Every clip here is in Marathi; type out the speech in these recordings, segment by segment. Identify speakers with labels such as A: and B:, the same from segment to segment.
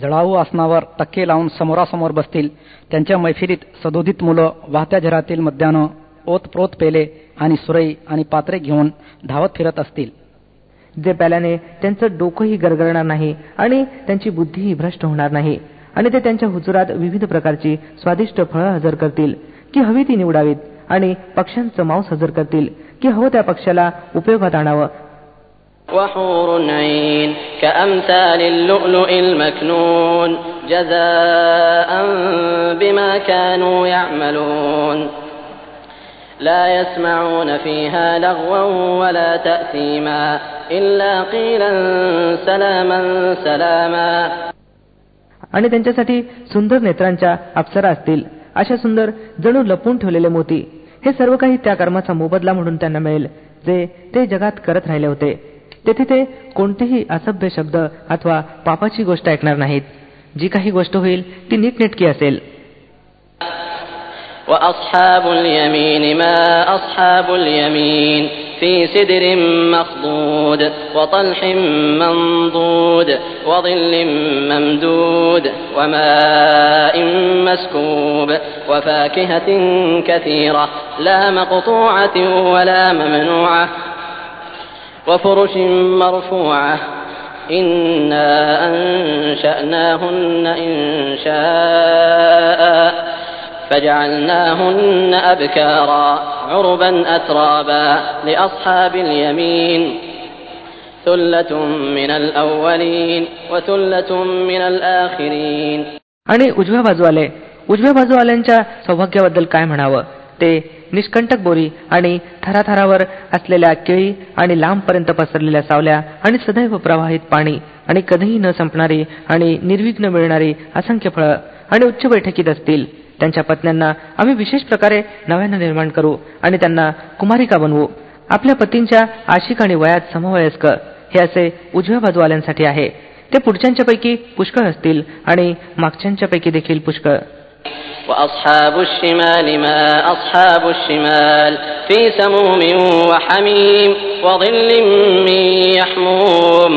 A: जळाऊ आसनावर टक्के लावून समोरासमोर बसतील त्यांच्या मैफिलीत सदोदित मुलं वाहत्या झरातील मद्यानं ओतप्रोत पेले आणि सुरई आणि पात्रे घेऊन धावत फिरत असतील जे प्याल्याने त्यांचं डोकंही गरगरणार नाही आणि त्यांची बुद्धीही भ्रष्ट होणार नाही आणि ते त्यांच्या हुजुरात विविध प्रकारची स्वादिष्ट फळं हजर करतील की हवी ती निवडावीत आणि पक्ष्यांचं मांस हजर करतील की हवं त्या पक्ष्याला उपयोगात आणावं
B: وحور عين كأمثال اللؤلؤ المكنون جزاء بما كانوا يعملون لا يسمعون فيها لغوا ولا تأثيما إلا قيلا سلاما سلاما
A: आणि त्यांच्यासाठी सुंदर नेत्रांच्या अप्सरा असतील अशा सुंदर जणू लपून ठेवलेले मोती हे सर्व काही त्या कर्माचा मोबदला म्हणून त्यांना मिळेल जे ते जगात करत राहिले होते तेथे ते कोणतेही असभ्य शब्द अथवा पापाची गोष्ट ऐकणार नाहीत जी काही गोष्ट होईल ती नीटनेटकी असेल
B: وأصحاب اليمين ما أصحاب اليمين في سدر مخضود وطلح منضود وظل ممدود وماء مسكوب وفاكهة كثيرة لا مقطوعة ولا ممنوعة وفرش مرفوعة إنا أنشأناهن شاء فجعلناهن أبكارا عربا أترابا لأصحاب اليمين ثلة من الأولين وثلة من الآخرين
A: आणि उजव्या बाजूवाले उजव्या बाजूवाल्यांच्या सौभाग्याबद्दल काय म्हणावं ते निष्कंटक बोरी आणि थराथरावर असलेल्या केळी आणि लांबपर्यंत पसरलेल्या सावल्या आणि सदैव प्रवाहित पाणी आणि कधीही न संपणारी आणि निर्विघ्न मिळणारी असंख्य फळं आणि उच्च बैठकीत असतील त्यांच्या पत्न्यांना आम्ही विशेष प्रकारे नव्यानं निर्माण करू आणि त्यांना कुमारिका बनवू आपल्या पतींच्या आशिक आणि वयात समवयस्क हे असे उजव्या बाजूवाल्यांसाठी आहे ते पैकी पुष्कळ असतील आणि मागच्यांच्यापैकी देखील पुष्कळ
B: وأصحاب الشمال ما أصحاب الشمال في سموم وحميم وظل من يحموم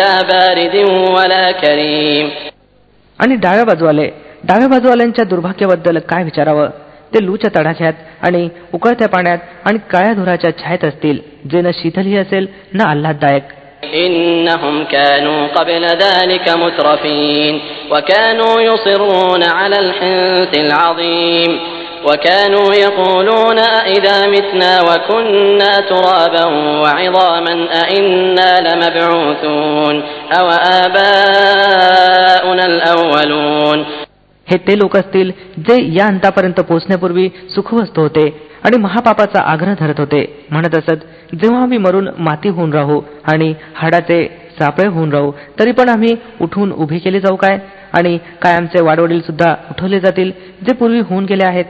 B: لا بارد ولا كريم
A: आणि डाव्या बाजूवाले डाव्या बाजूवाल्यांच्या दुर्भाग्याबद्दल काय विचारावं ते लूच्या तडाख्यात आणि उकळत्या पाण्यात आणि काळ्या धुराच्या छायेत असतील जे ना शीतलही असेल ना आल्हाददायक
B: إنهم كانوا قبل ذلك مترفين وكانوا يصرون على الحنث العظيم وكانوا يقولون أئذا متنا وكنا ترابا وعظاما أئنا لمبعوثون أو آباؤنا الأولون
A: हे ते लोक असतील जे या अंतापर्यंत पोहोचण्यापूर्वी सुखवस्थ होते आणि महापापाचा आग्रह धरत होते म्हणत असत जेव्हा आम्ही मरून माती होऊन राहू आणि हाडाचे सापळे होऊन राहू तरी पण आम्ही उठून उभे केले जाऊ काय आणि काय आमचे वाडवडील सुद्धा उठवले जातील जे पूर्वी होऊन गेले आहेत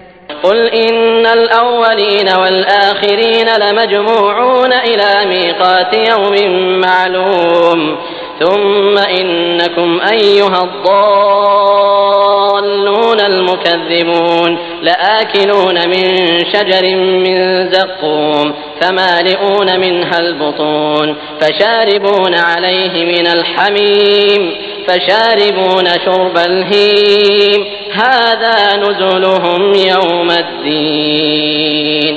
B: الضالون المكذبون لآكلون من شجر من زقوم فمالئون منها البطون فشاربون عليه من الحميم فشاربون شرب الهيم هذا نزلهم يوم
A: الدين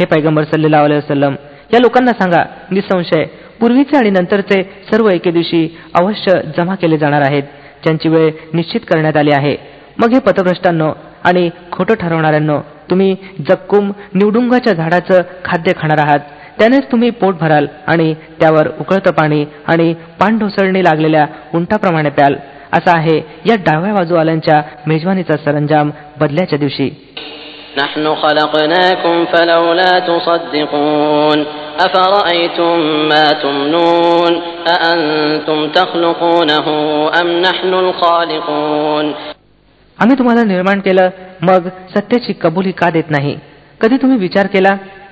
A: हे पैगंबर सल्लेला अलैहि वसल्लम या लोकांना सांगा निसंशय पूर्वीचे आणि नंतरचे सर्व एके दिवशी अवश्य जमा केले जाणार आहेत ज्यांची वेळ निश्चित करण्यात आली आहे मग हे पथभ्रष्टांनो आणि खोटं ठरवणाऱ्यांनो तुम्ही जक्कुम निवडुंगाच्या झाडाचं खाद्य खाणार आहात त्यानेच तुम्ही पोट भराल आणि त्यावर उकळतं पाणी आणि पाणढोसळणी लागलेल्या उंटाप्रमाणे प्याल असा आहे या डाव्या बाजूवाल्यांच्या मेजवानीचा सरंजाम बदल्याच्या दिवशी
B: أفرأيتم ما تمنون أأنتم تخلقونه أم نحن الخالقون
A: आम्ही तुम्हाला निर्माण केलं मग सत्याची कबुली का देत नाही कधी तुम्ही विचार केला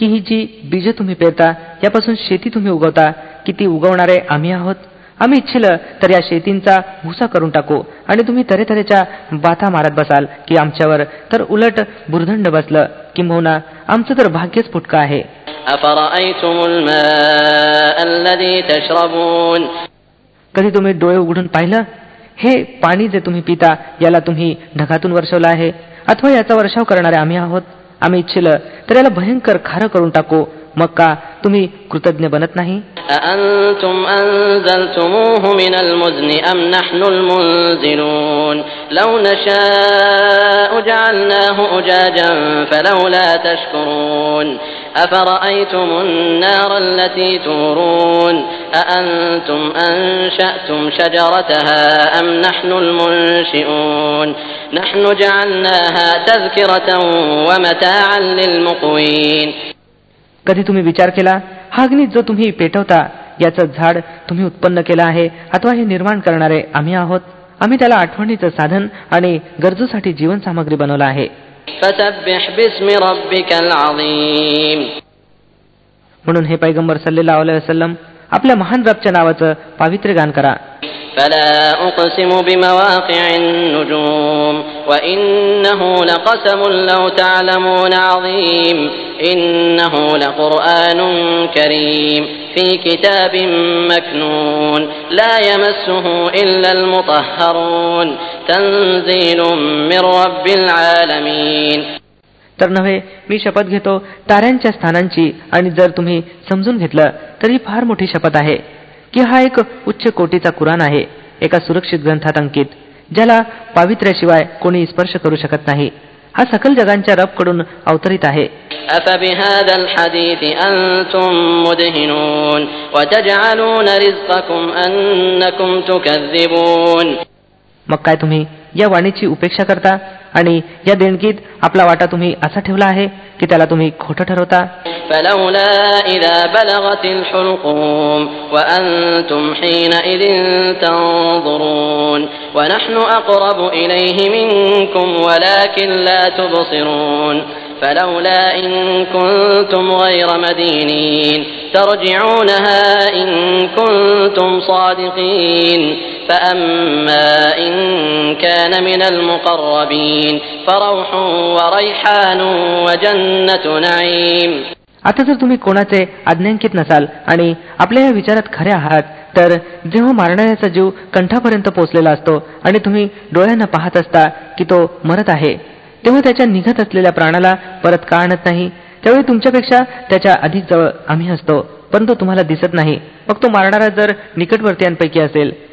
A: की ही जी बीज तुम्ही पेरता यापासून शेती तुम्ही उगवता की ती उगवणारे आम्ही आहोत आम्ही इच्छिलं तर या शेतींचा भुसा करून टाकू आणि तुम्ही तरे तऱ्हेच्या बाथा मारत बसाल की आमच्यावर तर उलट बुरदंड बसलं किंबहुना आमचं तर भाग्यच फुटकं आहे कधी तुम्ही डोळे उघडून पाहिलं हे पाणी जे तुम्ही पिता याला तुम्ही ढगातून वर्षवलं आहे अथवा याचा वर्षाव करणारे आम्ही आहोत आम्ही इच्छिल तर याला भयंकर खारं करून टाकू मग तुम्ही कृतज्ञ बनत नाही
B: अल तुम अल् जल तुम्ही अम्नुल أفرأيتم النار التي تورون أأنتم أنشأتم شجرتها أم نحن المنشئون نحن جعلناها تذكرة ومتاعا للمقوين
A: कधी तुम्ही विचार केला हा अग्नी जो तुम्ही पेटवता याचं झाड तुम्ही उत्पन्न केलं आहे अथवा हे निर्माण करणारे आम्ही आहोत आम्ही त्याला आठवणीचं साधन आणि गरजूसाठी जीवनसामग्री बनवलं आहे म्हणून हे पैगंबर सल्लेला आपल्या महान रबच्या नावाचं पावित्र्य गान करा
B: فلا أقسم بمواقع النجوم وإنه لقسم لو تعلمون عظيم إنه لقرآن كريم في كتاب مكنون لا يمسه إلا المطهرون تنزيل من رب العالمين
A: तर नव्हे मी शपथ घेतो ताऱ्यांच्या स्थानांची आणि जर तुम्ही समजून घेतलं तर ही फार मोठी शपथ आहे की हा एक उच्च कोटीचा कुराण आहे एका सुरक्षित ग्रंथात अंकित ज्याला पावित्र्याशिवाय कोणी स्पर्श करू शकत नाही हा सकल जगांच्या कडून अवतरित आहे मग काय तुम्ही या वाणीची उपेक्षा करता आणि या देणगीत आपला वाटा तुम्ही असा ठेवला आहे की त्याला तुम्ही खोटं ठरवता
B: ونحن أقرب إليه منكم ولكن لا تبصرون فلولا إن كنتم غير مدينين ترجعونها إن كنتم صادقين فأما إن كان من المقربين فروح وريحان وجنة نعيم
A: आता जर तुम्ही कोणाचे अज्ञांकित नसाल आणि आपल्या या विचारात खरे आहात तर जेव्हा मारणाऱ्याचा जीव कंठापर्यंत पोहोचलेला असतो आणि तुम्ही डोळ्यांना पाहत असता की तो मरत आहे तेव्हा त्याच्या निघत असलेल्या प्राणाला परत का आणत नाही त्यावेळी तुमच्यापेक्षा त्याच्या अधिक जवळ आम्ही असतो तो तुम्हाला दिसत नाही मग तो मारणारा जर निकटवर्तीयांपैकी असेल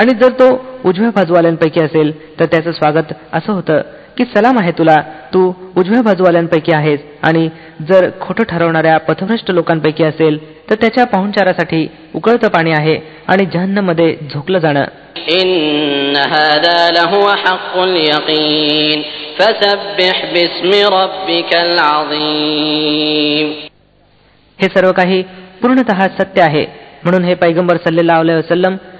A: आणि जर तो उजव्या बाजूवाल्यांपैकी असेल तर त्याचं स्वागत असं होतं की सलाम आहे तुला तू उजव्या बाजूवाल्यांपैकी आहेस आणि जर खोटं ठरवणाऱ्या पथभ्रष्ट लोकांपैकी असेल तर त्याच्या पाहुणचारासाठी उकळतं पाणी आहे आणि जहन्नम मध्ये झोकलं जाणं हे सर्व काही पूर्णतः सत्य आहे म्हणून हे पैगंबर सल्ले वसलम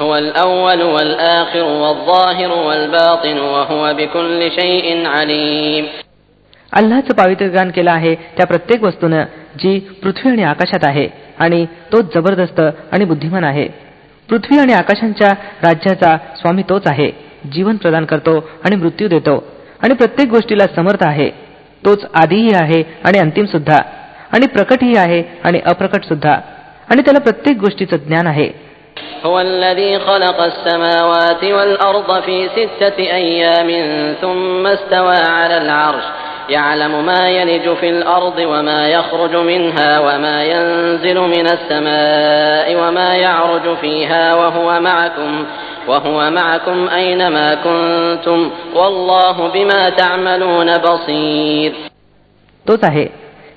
A: هو पावित्र गान केलं आहे त्या प्रत्येक वस्तूनं जी पृथ्वी आणि आकाशात आहे आणि तो जबरदस्त आणि बुद्धिमान आहे पृथ्वी आणि आकाशांच्या राज्याचा स्वामी तोच आहे जीवन प्रदान करतो आणि मृत्यू देतो आणि प्रत्येक गोष्टीला समर्थ आहे तोच आधीही आहे आणि अंतिम सुद्धा आणि प्रकटही आहे आणि अप्रकट सुद्धा आणि त्याला प्रत्येक गोष्टीचं ज्ञान आहे
B: هو الذي خلق السماوات والأرض في ستة أيام ثم استوى على العرش يعلم ما يلج في الأرض وما يخرج منها وما ينزل من السماء وما يعرج فيها وهو معكم وهو معكم أينما كنتم والله بما تعملون بصير
A: तोच आहे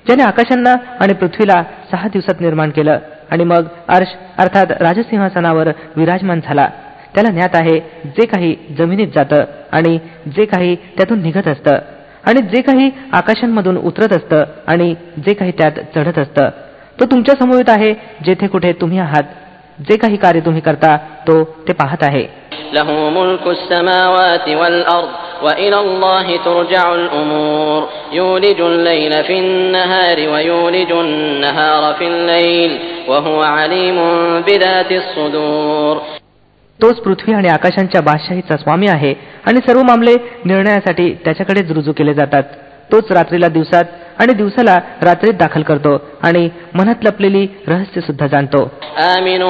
A: ज्याने आकाशांना आणि पृथ्वीला सहा दिवसात निर्माण केलं आणि मग अर्श अर्थात राजसिंहासनावर विराजमान झाला त्याला ज्ञात आहे जे काही जमिनीत जातं आणि जे काही त्यातून निघत असतं आणि जे काही आकाशांमधून उतरत असतं आणि जे काही त्यात चढत असतं तो तुमच्या येत आहे जेथे कुठे तुम्ही आहात जे काही कार्य तुम्ही करता तो ते पाहत आहे तोच पृथ्वी आणि आकाशांच्या बादशाहीचा स्वामी आहे आणि सर्व मामले निर्णयासाठी त्याच्याकडेच रुजू केले जातात तोच रात्रीला दिवसात आणि दिवसाला रात्रीत दाखल करतो आणि मनात लपलेली रहस्य सुद्धा जाणतो
B: आमिनू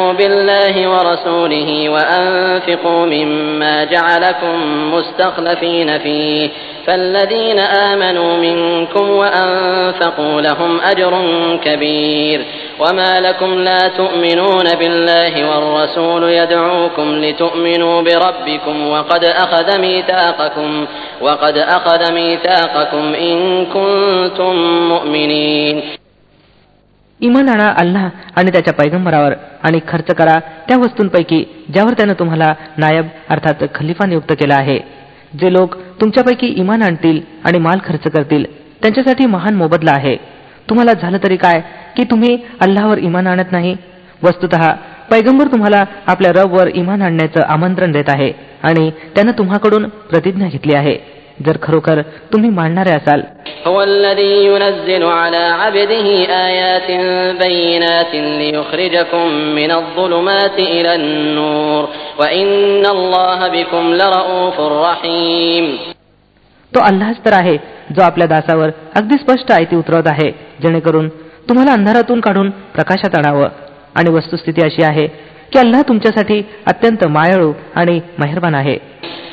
B: فالذين آمنوا منكم وأنفقوا لهم أجر كبير وما لكم لا تؤمنون بالله والرسول يدعوكم لتؤمنوا بربكم وقد أخذ ميثاقكم وقد أخذ ميثاقكم إن كنتم مؤمنين
A: इमान आणा अल्लाह आणि त्याच्या पैगंबरावर आणि खर्च करा त्या वस्तूंपैकी ज्यावर त्यानं तुम्हाला नायब अर्थात खलिफा नियुक्त केला आहे जे लोक तुमच्यापैकी इमान आणतील आणि माल खर्च करतील त्यांच्यासाठी महान मोबदला आहे तुम्हाला झालं तरी काय की तुम्ही अल्लावर इमान आणत नाही वस्तुत पैगंबर तुम्हाला आपल्या रबवर इमान आणण्याचं आमंत्रण देत आहे आणि त्यानं तुम्हाकडून प्रतिज्ञा घेतली आहे जर खरोखर तुम्ही मानणारे असाल तो अल्लाच तर आहे जो आपल्या दासावर अगदी स्पष्ट आयती उतरवत आहे जेणेकरून तुम्हाला अंधारातून काढून प्रकाशात आणावं आणि वस्तुस्थिती अशी आहे की अल्लाह तुमच्यासाठी अत्यंत मायाळू आणि मेहरबान आहे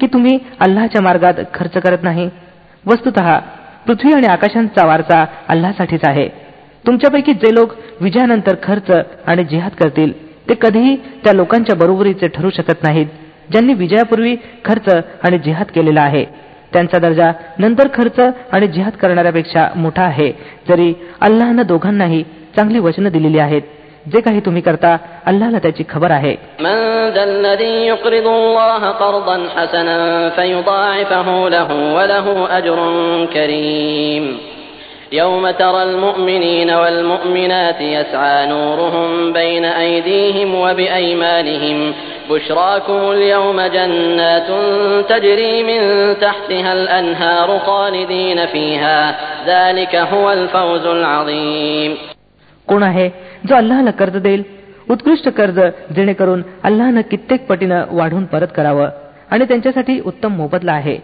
A: की तुम्ही अल्लाच्या मार्गात खर्च करत नाही वस्तुत पृथ्वी आणि आकाशांचा वारसा अल्लासाठीच आहे तुमच्यापैकी जे लोक विजयानंतर खर्च आणि जिहाद करतील ते कधीही त्या लोकांच्या बरोबरीचे ठरू शकत नाहीत ज्यांनी विजयापूर्वी खर्च आणि जिहाद केलेला आहे त्यांचा दर्जा नंतर खर्च आणि जिहाद करणाऱ्यापेक्षा मोठा आहे जरी अल्लानं दोघांनाही चांगली वचनं दिलेली आहेत जे काही तुम्ही करता अल्लाला त्याची खबर आहे
B: يوم ترى المؤمنين والمؤمنات يسعى نورهم بين أيديهم وبأيمانهم بشراكم اليوم جنات تجري من تحتها الأنهار خالدين فيها ذلك هو الفوز العظيم
A: कोण आहे जो अल्लाहला कर्ज देईल उत्कृष्ट कर्ज जेणेकरून अल्लानं कित्येक पटीनं वाढून परत करावं आणि त्यांच्यासाठी उत्तम मोबदला आहे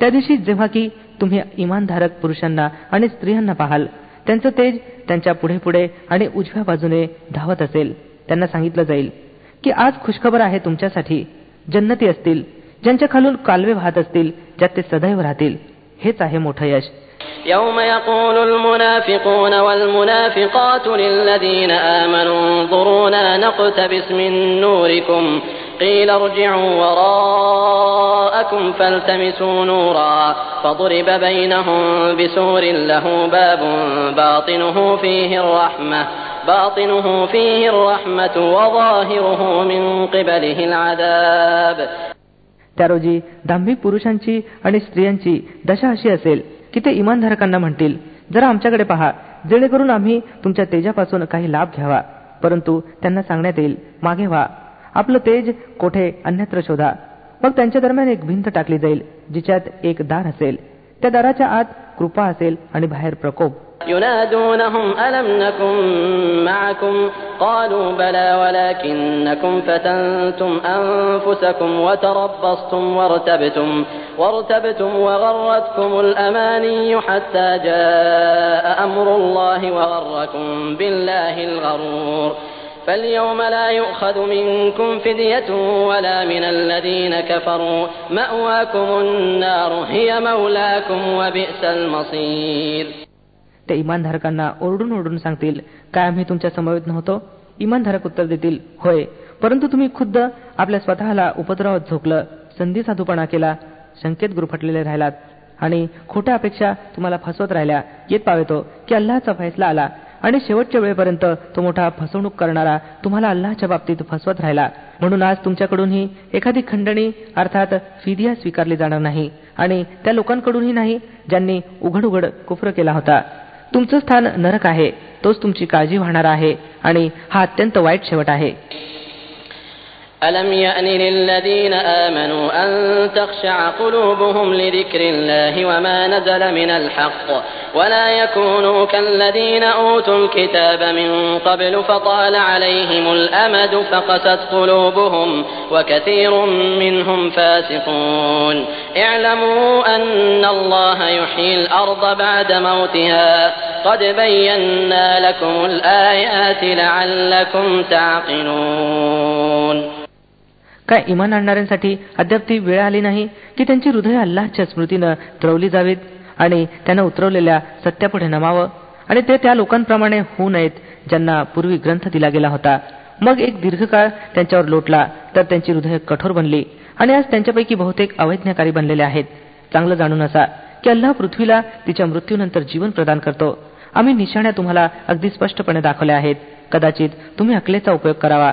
A: त्या दिवशी जेव्हा की तुम्ही इमानधारक पुरुषांना आणि स्त्रियांना पाहाल त्यांचं तेज त्यांच्या पुढे पुढे आणि उजव्या बाजूने धावत असेल त्यांना सांगितलं जाईल की आज खुशखबर आहे तुमच्यासाठी जन्नती असतील ज्यांच्या खालून कालवे वाहत असतील ज्यात ते सदैव राहतील हेच आहे मोठं यश
B: يوم يقول المنافقون والمنافقات للذين آمنوا انظرونا نقتبس من نوركم قيل ارجعوا وراءكم فالتمسوا نورا فضرب بينهم بسور له باب باطنه فيه الرحمة باطنه فيه الرحمة وظاهره من قبله العذاب
A: त्यारोजी دمي بروشانشي आणि स्त्रियांची दशा की ते इमानधारकांना म्हणतील जरा आमच्याकडे पहा जेणेकरून आम्ही तुमच्या तेजापासून काही लाभ घ्यावा परंतु त्यांना सांगण्यात येईल मागे व्हा आपलं तेज कोठे अन्यत्र शोधा मग त्यांच्या दरम्यान एक भिंत टाकली जाईल जिच्यात एक दार असेल त्या दाराच्या आत कृपा असेल आणि बाहेर प्रकोप
B: ينادونهم ألم نكن معكم قالوا بلى ولكنكم فتنتم أنفسكم وتربصتم وارتبتم وارتبتم وغرتكم الأماني حتى جاء أمر الله وغركم بالله الغرور فاليوم لا يؤخذ منكم فدية ولا من الذين كفروا مأواكم النار هي مولاكم وبئس المصير
A: ते इमानधारकांना ओरडून ओरडून सांगतील काय आम्ही तुमच्या समवेत नव्हतो इमानधारक उत्तर देतील होय परंतु तुम्ही खुद्द आपल्या स्वतःला उपद्रवात झोकलं संधी साधूपणा केला संकेत गुरफटलेले राहिलात आणि खोट्या अपेक्षा तुम्हाला फसवत राहिल्या येत पावेतो की अल्लाचा फैसला आला आणि शेवटच्या वेळेपर्यंत तो मोठा फसवणूक करणारा तुम्हाला अल्लाहच्या बाबतीत फसवत राहिला म्हणून आज तुमच्याकडूनही एखादी खंडणी अर्थात फिदिया स्वीकारली जाणार नाही आणि त्या लोकांकडूनही नाही ज्यांनी उघड उघड कुफर केला होता तुमचं स्थान नरक आहे तोच तुमची काळजी वाहणारा आहे आणि हा अत्यंत वाईट शेवट आहे
B: ألم يأن للذين آمنوا أن تخشع قلوبهم لذكر الله وما نزل من الحق ولا يكونوا كالذين أوتوا الكتاب من قبل فطال عليهم الأمد فقست قلوبهم وكثير منهم فاسقون اعلموا أن الله يحيي الأرض بعد موتها قد بينا لكم الآيات لعلكم تعقلون
A: काय इमान आणणाऱ्यांसाठी अद्याप ती वेळ आली नाही की त्यांची हृदय अल्लाहच्या स्मृतीनं द्रवली जावीत आणि त्यांना उतरवलेल्या सत्यापुढे नमावं आणि ते त्या लोकांप्रमाणे होऊ नयेत ज्यांना पूर्वी ग्रंथ दिला गेला होता मग एक दीर्घकाळ त्यांच्यावर लोटला तर त्यांची हृदय कठोर बनली आणि आज त्यांच्यापैकी बहुतेक अवैज्ञकारी बनलेले आहेत चांगलं जाणून असा की अल्लाह पृथ्वीला तिच्या मृत्यूनंतर जीवन प्रदान करतो आम्ही निशाण्या तुम्हाला अगदी स्पष्टपणे दाखवल्या आहेत कदाचित तुम्ही अकलेचा उपयोग करावा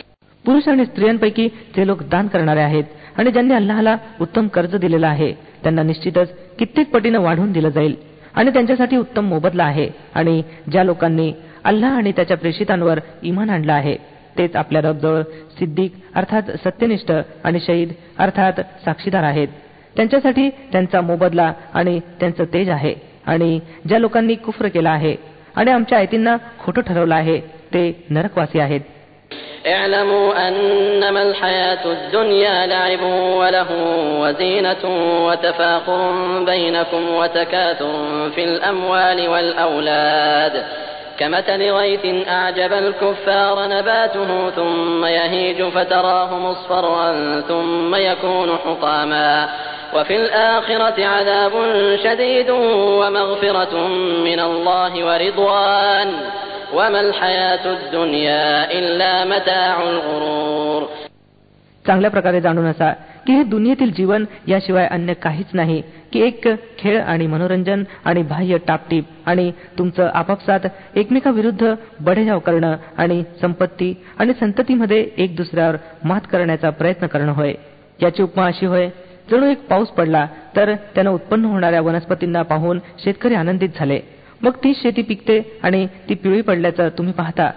A: पुरुष आणि स्त्रियांपैकी जे लोक दान करणारे आहेत आणि ज्यांनी अल्लाहला उत्तम कर्ज दिलेलं आहे त्यांना निश्चितच कित्येक पटीनं वाढून दिलं जाईल आणि त्यांच्यासाठी उत्तम मोबदला आहे आणि ज्या लोकांनी अल्लाह आणि त्याच्या प्रेषितांवर इमान आणलं आहे तेच आपल्या रबजवळ सिद्दीक अर्थात सत्यनिष्ठ आणि शहीद अर्थात साक्षीदार आहेत त्यांच्यासाठी त्यांचा मोबदला आणि त्यांचं तेज आहे आणि ज्या लोकांनी कुफ्र केला आहे आणि आमच्या आयतींना खोटं ठरवलं आहे ते नरकवासी आहेत
B: اعلموا أنما الحياة الدنيا لعب وله وزينة وتفاخر بينكم وتكاثر في الأموال والأولاد كمثل غيث أعجب الكفار نباته ثم يهيج فتراه مصفرا ثم يكون حطاما وفي الآخرة عذاب شديد ومغفرة من الله ورضوان
A: चांगल्या प्रकारे जाणून असा की हे दुनियेतील जीवन याशिवाय अन्य काहीच नाही की एक खेळ आणि मनोरंजन आणि बाह्य टापटीप आणि तुमचं आपापसात एकमेकाविरुद्ध बढेजाव करणं आणि संपत्ती आणि संततीमध्ये एक दुसऱ्यावर मात करण्याचा प्रयत्न करणं होय याची उपमा अशी होय जणू एक पाऊस पडला तर त्यानं उत्पन्न होणाऱ्या वनस्पतींना पाहून शेतकरी आनंदित झाले मग ती शेती पिकते आणि ती पिवळी पडल्याचं तुम्ही पाहता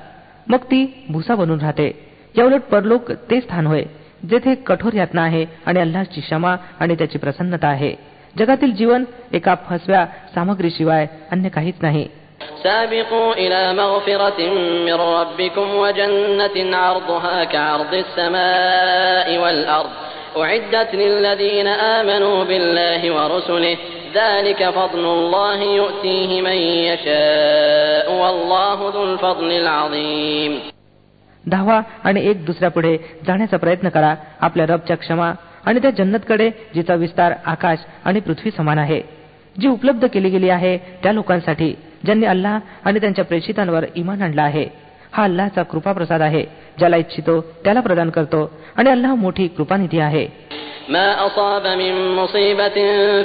A: मग ती भुसा बनून राहते याउलट परलोक ते स्थान होय जेथे कठोर यातना आहे आणि अल्लाहची क्षमा आणि त्याची प्रसन्नता आहे जगातील जीवन एका फसव्या सामग्रीशिवाय अन्य काहीच नाही
B: سابقوا إلى مغفرة من ربكم وجنة عرضها كعرض السماء والأرض أعدت للذين آمنوا بالله ورسله ذلك
A: धावा आणि एक दुसऱ्या पुढे जाण्याचा प्रयत्न करा आपल्या रबच्या क्षमा आणि त्या जन्नतकडे जिचा विस्तार आकाश आणि पृथ्वी समान आहे जी उपलब्ध केली गेली आहे त्या लोकांसाठी ज्यांनी अल्लाह आणि त्यांच्या प्रेषितांवर इमान आणला आहे हा अल्लाहचा कृपा प्रसाद आहे ज्याला इच्छितो त्याला प्रदान करतो आणि अल्लाह मोठी कृपानिधी आहे
B: ما أصاب من مصيبة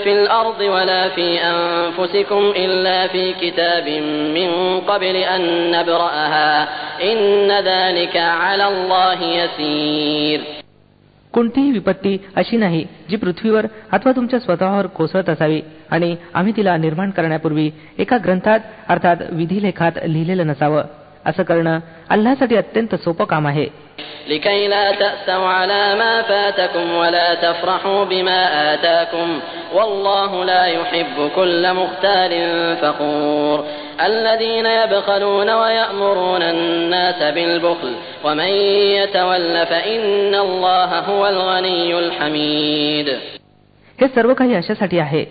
B: في الأرض ولا في أنفسكم إلا في كتاب من قبل أن نبرأها إن ذلك على الله يسير
A: कोणतीही विपत्ती अशी नाही जी पृथ्वीवर अथवा तुमच्या स्वतःवर कोसळत असावी आणि आम्ही तिला निर्माण करण्यापूर्वी एका ग्रंथात अर्थात लेखात लिहिलेलं नसावं असं करणं अल्लासाठी अत्यंत सोपं काम आहे
B: لكي لا تأسوا على ما فاتكم ولا تفرحوا بما آتاكم والله لا يحب كل مختال فخور الذين يبخلون ويأمرون الناس بالبخل ومن يتول فإن الله هو الغني الحميد
A: हे सर्व काही अशासाठी आहे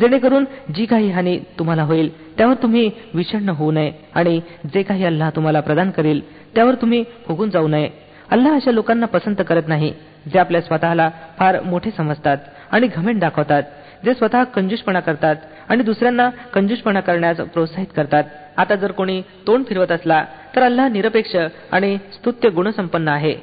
A: जेणेकरून जी काही हानी तुम्हाला होईल त्यावर तुम्ही विषण्ण होऊ नये आणि जे काही अल्लाह तुम्हाला प्रदान करेल त्यावर तुम्ही फुगून जाऊ नये अल्लाह अशा लोकांना पसंत करत नाही जे आपल्या स्वतःला फार मोठे समजतात आणि घमेंट दाखवतात जे स्वतः कंजूषपणा करतात आणि दुसऱ्यांना कंजूषपणा करण्यास प्रोत्साहित करतात आता जर कोणी तोंड फिरवत असला तर अल्लाह निरपेक्ष आणि स्तुत्य गुणसंपन्न आहे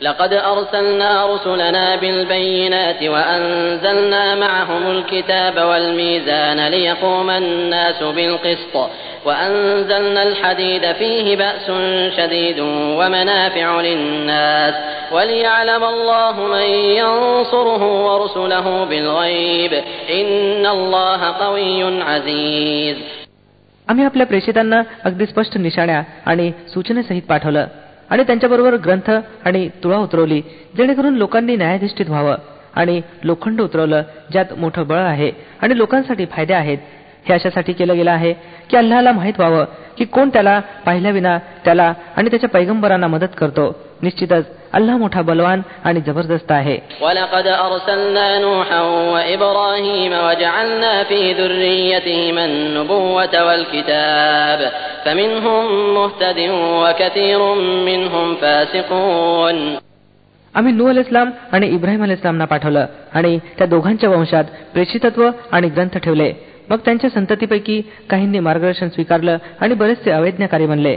B: لقد أرسلنا رسلنا بالبينات وأنزلنا معهم الكتاب والميزان ليقوم الناس بالقسط وأنزلنا الحديد فيه بأس شديد ومنافع للناس وليعلم الله من ينصره ورسله بالغيب إن الله قوي عزيز
A: أبلا आपल्या प्रेषितांना بشت نشانيا أني आणि سهيد باتولا आणि त्यांच्याबरोबर ग्रंथ आणि तुळा उतरवली जेणेकरून लोकांनी न्यायाधिष्ठित व्हावं आणि लोखंड उतरवलं ज्यात मोठं बळ आहे आणि लोकांसाठी फायदे आहेत हे अशासाठी केलं गेलं आहे की अल्लाहला माहित व्हावं की कोण त्याला पाहिल्याविना त्याला आणि त्याच्या पैगंबरांना मदत करतो निश्चितच अल्लाह मोठा बलवान आणि जबरदस्त आहे आम्ही नू अल इस्लाम आणि इब्राहिम अल इस्लामना पाठवलं आणि त्या दोघांच्या वंशात प्रेषितत्व आणि ग्रंथ ठेवले मग त्यांच्या संततीपैकी काहींनी मार्गदर्शन स्वीकारलं आणि बरेचसे अवैज्ञकारी बनले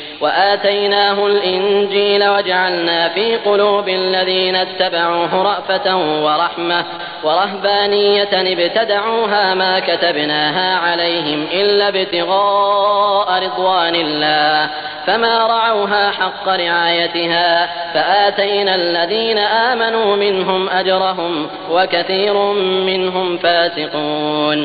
B: وآتيناه الإنجيل وجعلنا في قلوب الذين اتبعوه رأفة ورحمة ورهبانية ابتدعوها ما كتبناها عليهم إلا ابتغاء رضوان الله فما رعوها حق رعايتها فآتينا الذين آمنوا منهم أجرهم وكثير منهم فاسقون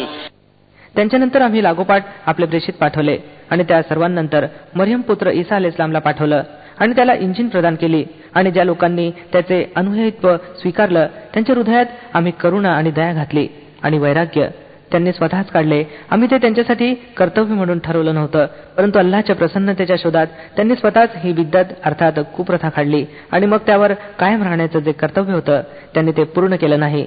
A: त्यांच्यानंतर आम्ही लागोपाठ प्रेषित पाठवले आणि त्या सर्वांनंतर मरियम पुत्र ईसा इस्लामला पाठवलं आणि त्याला इंजिन प्रदान केली आणि ज्या लोकांनी त्याचे अनुयायित्व स्वीकारलं त्यांच्या हृदयात आम्ही करुणा आणि दया घातली आणि वैराग्य त्यांनी स्वतःच काढले आम्ही ते त्यांच्यासाठी कर्तव्य म्हणून ठरवलं नव्हतं परंतु अल्लाहच्या प्रसन्नतेच्या शोधात त्यांनी स्वतःच ही बिद्दत अर्थात कुप्रथा काढली आणि मग त्यावर कायम राहण्याचं जे कर्तव्य होतं त्यांनी ते पूर्ण केलं नाही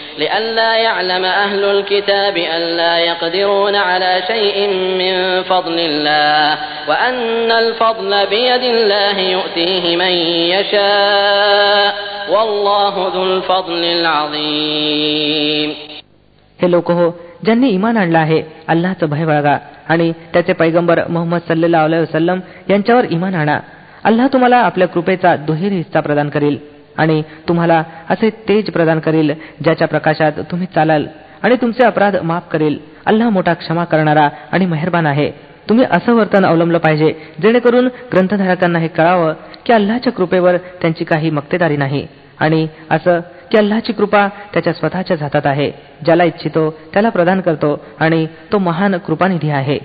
B: لئلا يعلم أهل الكتاب ألا يقدرون على شيء من فضل الله وأن الفضل بيد الله يؤتيه من يشاء والله ذو الفضل العظيم
A: हे लोक हो ज्यांनी इमान आणला आहे अल्लाचं भय बाळगा आणि त्याचे पैगंबर मोहम्मद सल्लेला वसलम यांच्यावर इमान आणा अल्लाह तुम्हाला आपल्या कृपेचा दुहेरी हिस्सा प्रदान करेल आणि तुम्हाला असे तेज प्रदान करेल ज्याच्या प्रकाशात तुम्ही चालाल आणि तुमचे अपराध माफ करेल अल्लाह मोठा क्षमा करणारा आणि मेहरबान आहे तुम्ही असं वर्तन अवलंबलं पाहिजे जेणेकरून ग्रंथधारकांना हे कळावं की अल्लाच्या कृपेवर त्यांची काही मक्तेदारी नाही आणि असं की अल्लाहची कृपा त्याच्या स्वतःच्या हातात आहे ज्याला इच्छितो त्याला प्रदान करतो आणि तो महान कृपानिधी आहे